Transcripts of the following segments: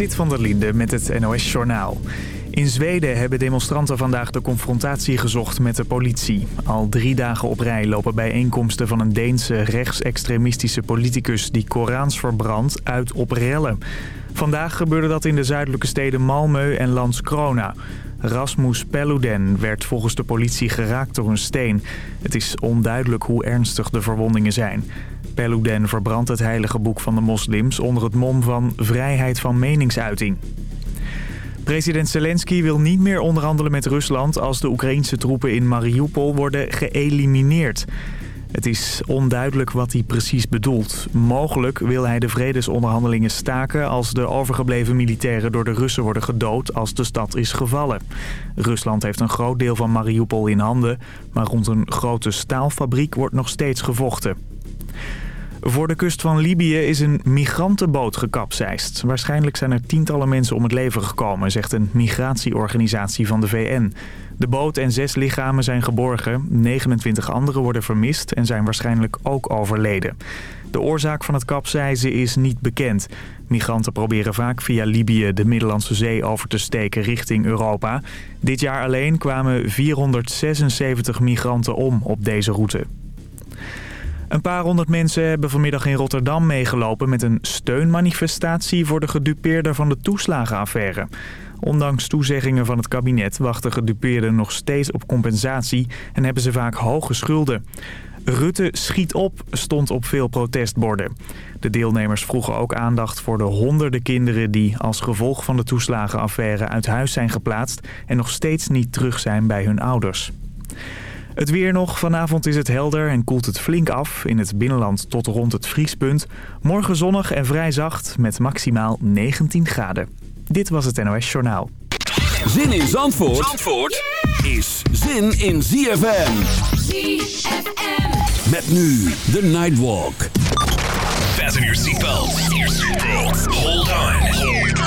Zit van der Linde met het NOS-journaal. In Zweden hebben demonstranten vandaag de confrontatie gezocht met de politie. Al drie dagen op rij lopen bijeenkomsten van een Deense rechtsextremistische politicus... die Korans verbrandt uit op rellen. Vandaag gebeurde dat in de zuidelijke steden Malmö en Landskrona. Rasmus Peluden werd volgens de politie geraakt door een steen. Het is onduidelijk hoe ernstig de verwondingen zijn. Peluden verbrandt het heilige boek van de moslims onder het mom van vrijheid van meningsuiting. President Zelensky wil niet meer onderhandelen met Rusland als de Oekraïnse troepen in Mariupol worden geëlimineerd. Het is onduidelijk wat hij precies bedoelt. Mogelijk wil hij de vredesonderhandelingen staken als de overgebleven militairen door de Russen worden gedood als de stad is gevallen. Rusland heeft een groot deel van Mariupol in handen, maar rond een grote staalfabriek wordt nog steeds gevochten. Voor de kust van Libië is een migrantenboot gekapseist. Waarschijnlijk zijn er tientallen mensen om het leven gekomen, zegt een migratieorganisatie van de VN. De boot en zes lichamen zijn geborgen. 29 anderen worden vermist en zijn waarschijnlijk ook overleden. De oorzaak van het kapseizen is niet bekend. Migranten proberen vaak via Libië de Middellandse Zee over te steken richting Europa. Dit jaar alleen kwamen 476 migranten om op deze route. Een paar honderd mensen hebben vanmiddag in Rotterdam meegelopen met een steunmanifestatie voor de gedupeerden van de toeslagenaffaire. Ondanks toezeggingen van het kabinet wachten gedupeerden nog steeds op compensatie en hebben ze vaak hoge schulden. Rutte schiet op stond op veel protestborden. De deelnemers vroegen ook aandacht voor de honderden kinderen die als gevolg van de toeslagenaffaire uit huis zijn geplaatst en nog steeds niet terug zijn bij hun ouders. Het weer nog. Vanavond is het helder en koelt het flink af. In het binnenland tot rond het vriespunt. Morgen zonnig en vrij zacht met maximaal 19 graden. Dit was het NOS Journaal. Zin in Zandvoort, Zandvoort is zin in ZFM. ZFM. Met nu de Nightwalk. Fasten your seatbelts. Hold on.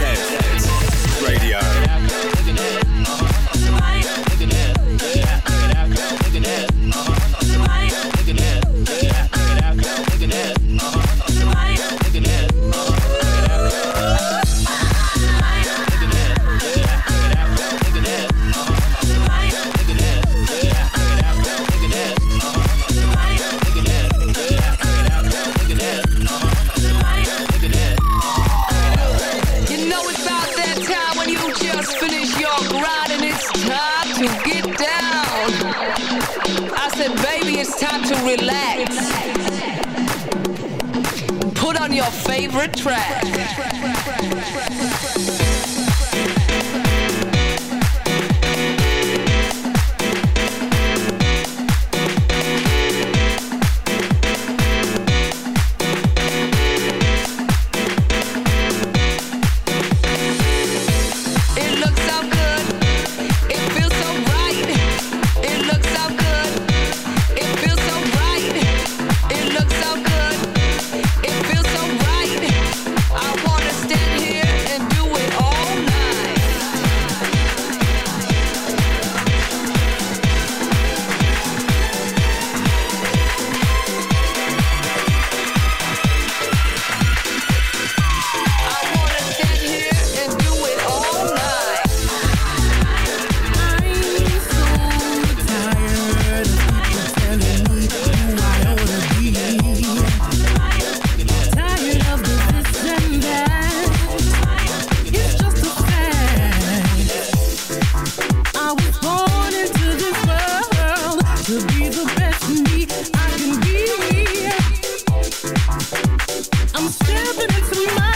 Yeah. I'm stepping into my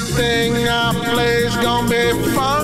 Everything I play's gonna be funky.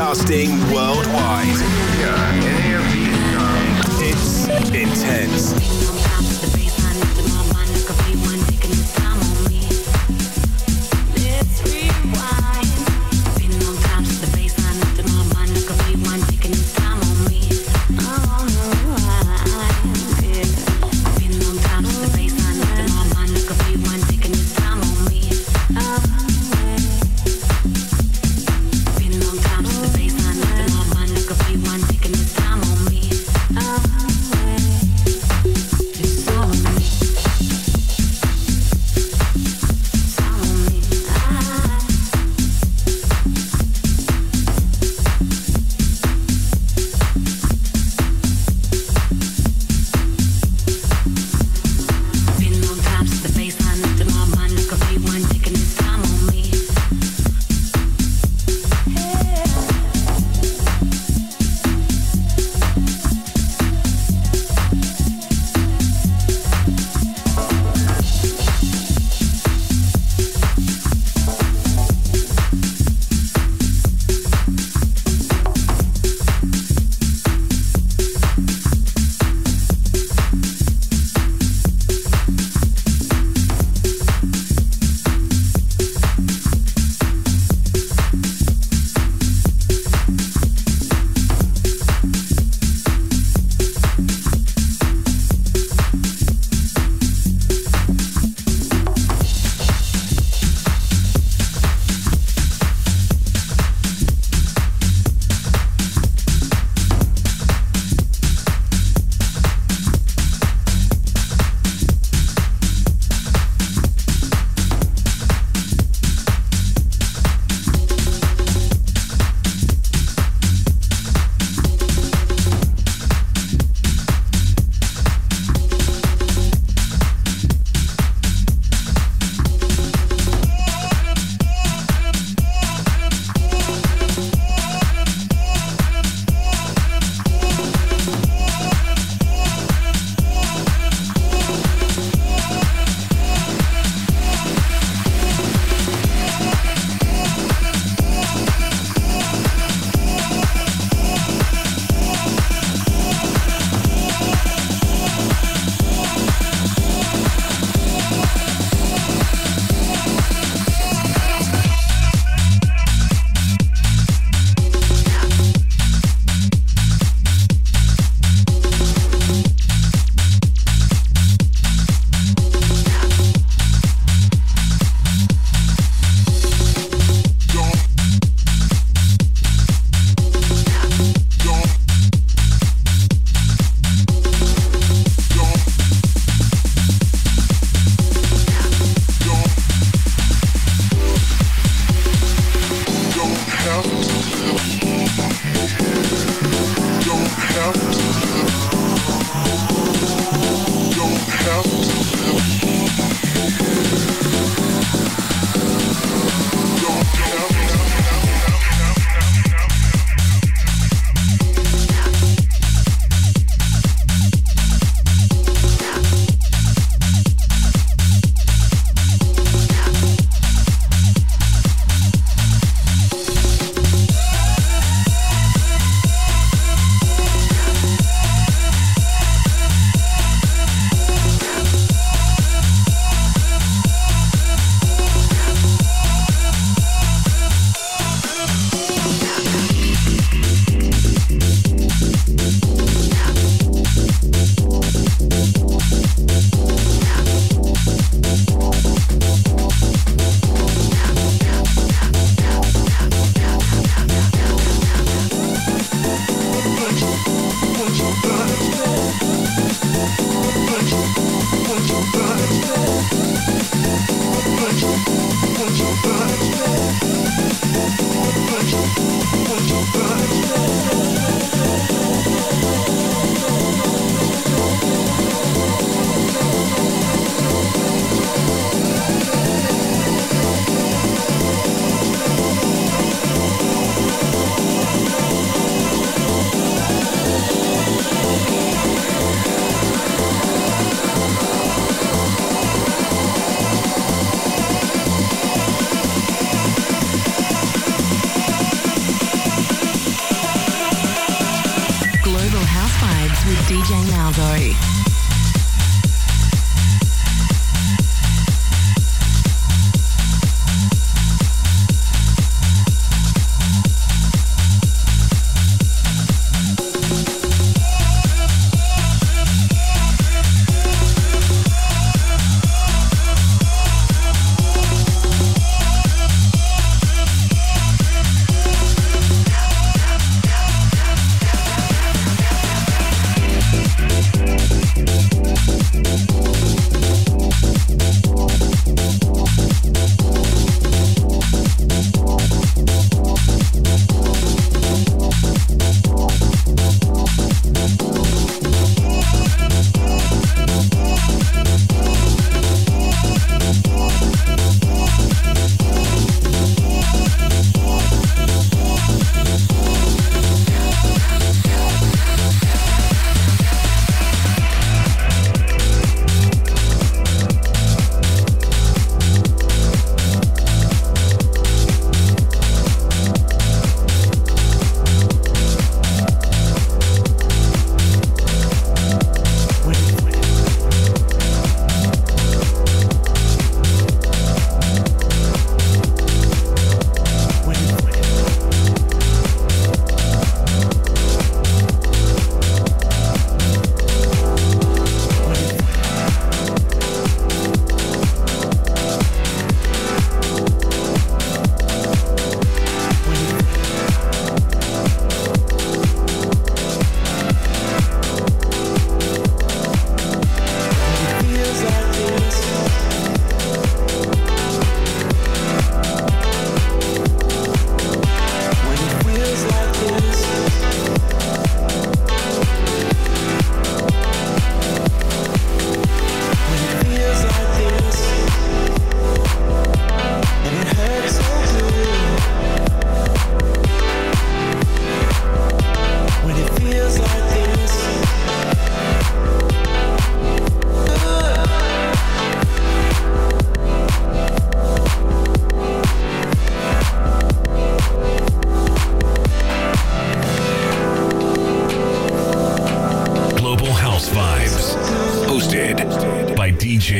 Broadcasting worldwide. It's intense.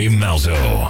Dave Malzo.